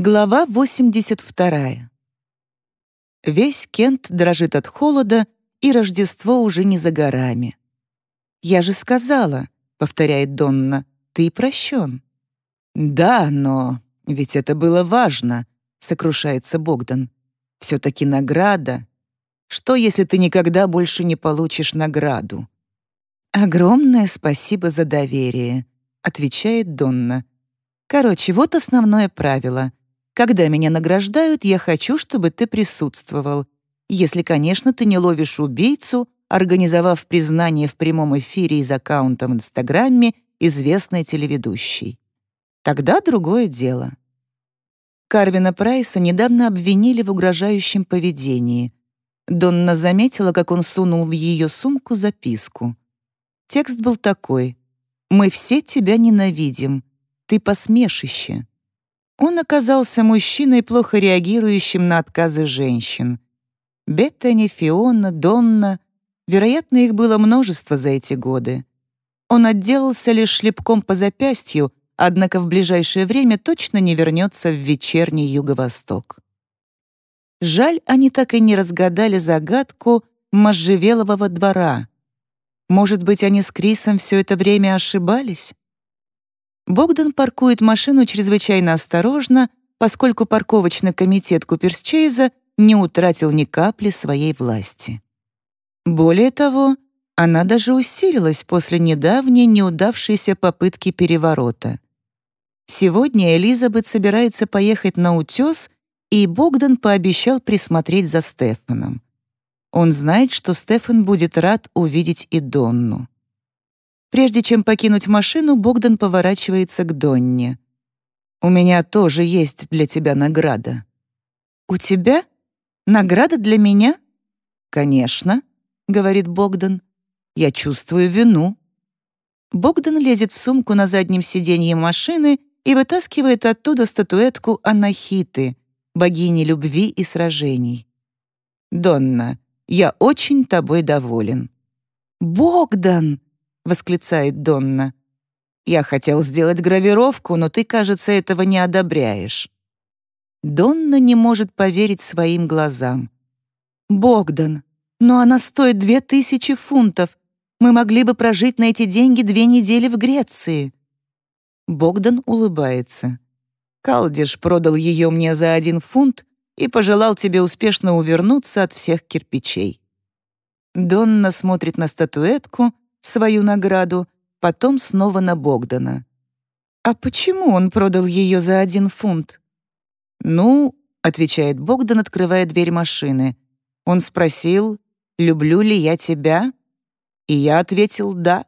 Глава 82. Весь Кент дрожит от холода, и Рождество уже не за горами. «Я же сказала», — повторяет Донна, — «ты прощен». «Да, но ведь это было важно», — сокрушается Богдан. «Все-таки награда. Что, если ты никогда больше не получишь награду?» «Огромное спасибо за доверие», — отвечает Донна. «Короче, вот основное правило. Когда меня награждают, я хочу, чтобы ты присутствовал. Если, конечно, ты не ловишь убийцу, организовав признание в прямом эфире из аккаунта в Инстаграме известной телеведущей. Тогда другое дело. Карвина Прайса недавно обвинили в угрожающем поведении. Донна заметила, как он сунул в ее сумку записку. Текст был такой. «Мы все тебя ненавидим. Ты посмешище. Он оказался мужчиной, плохо реагирующим на отказы женщин. Беттани, Фиона, Донна. Вероятно, их было множество за эти годы. Он отделался лишь шлепком по запястью, однако в ближайшее время точно не вернется в вечерний юго-восток. Жаль, они так и не разгадали загадку можжевелового двора. Может быть, они с Крисом все это время ошибались? Богдан паркует машину чрезвычайно осторожно, поскольку парковочный комитет Куперсчейза не утратил ни капли своей власти. Более того, она даже усилилась после недавней неудавшейся попытки переворота. Сегодня Элизабет собирается поехать на утес, и Богдан пообещал присмотреть за Стефаном. Он знает, что Стефан будет рад увидеть и Донну. Прежде чем покинуть машину, Богдан поворачивается к Донне. «У меня тоже есть для тебя награда». «У тебя? Награда для меня?» «Конечно», — говорит Богдан. «Я чувствую вину». Богдан лезет в сумку на заднем сиденье машины и вытаскивает оттуда статуэтку Анахиты, богини любви и сражений. «Донна, я очень тобой доволен». «Богдан!» Восклицает Донна. «Я хотел сделать гравировку, но ты, кажется, этого не одобряешь». Донна не может поверить своим глазам. «Богдан, но она стоит две тысячи фунтов. Мы могли бы прожить на эти деньги две недели в Греции». Богдан улыбается. «Калдиш продал ее мне за один фунт и пожелал тебе успешно увернуться от всех кирпичей». Донна смотрит на статуэтку, свою награду, потом снова на Богдана. «А почему он продал ее за один фунт?» «Ну», — отвечает Богдан, открывая дверь машины. Он спросил, «Люблю ли я тебя?» И я ответил «да».